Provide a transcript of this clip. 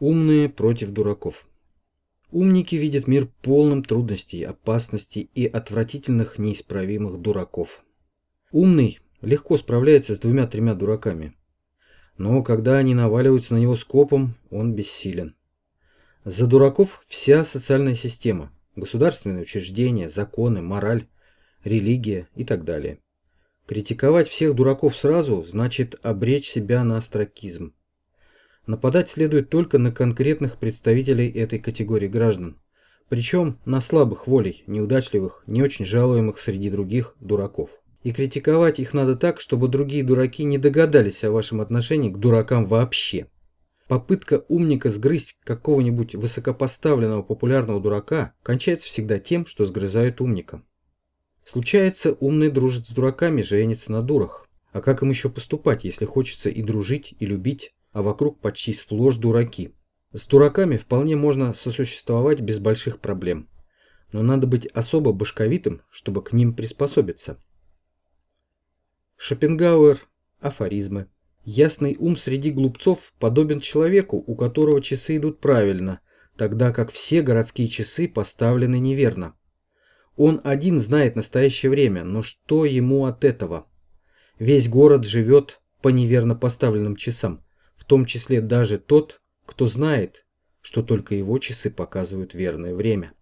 Умные против дураков. Умники видят мир полным трудностей, опасностей и отвратительных неисправимых дураков. Умный легко справляется с двумя-тремя дураками. Но когда они наваливаются на него скопом, он бессилен. За дураков вся социальная система, государственные учреждения, законы, мораль, религия и так далее. Критиковать всех дураков сразу значит обречь себя на астракизм. Нападать следует только на конкретных представителей этой категории граждан. Причем на слабых волей, неудачливых, не очень жалуемых среди других дураков. И критиковать их надо так, чтобы другие дураки не догадались о вашем отношении к дуракам вообще. Попытка умника сгрызть какого-нибудь высокопоставленного популярного дурака кончается всегда тем, что сгрызают умника. Случается, умный дружит с дураками, женится на дурах. А как им еще поступать, если хочется и дружить, и любить, а вокруг почти сплошь дураки. С дураками вполне можно сосуществовать без больших проблем. Но надо быть особо башковитым, чтобы к ним приспособиться. Шопенгауэр. Афоризмы. Ясный ум среди глупцов подобен человеку, у которого часы идут правильно, тогда как все городские часы поставлены неверно. Он один знает настоящее время, но что ему от этого? Весь город живет по неверно поставленным часам том числе даже тот, кто знает, что только его часы показывают верное время.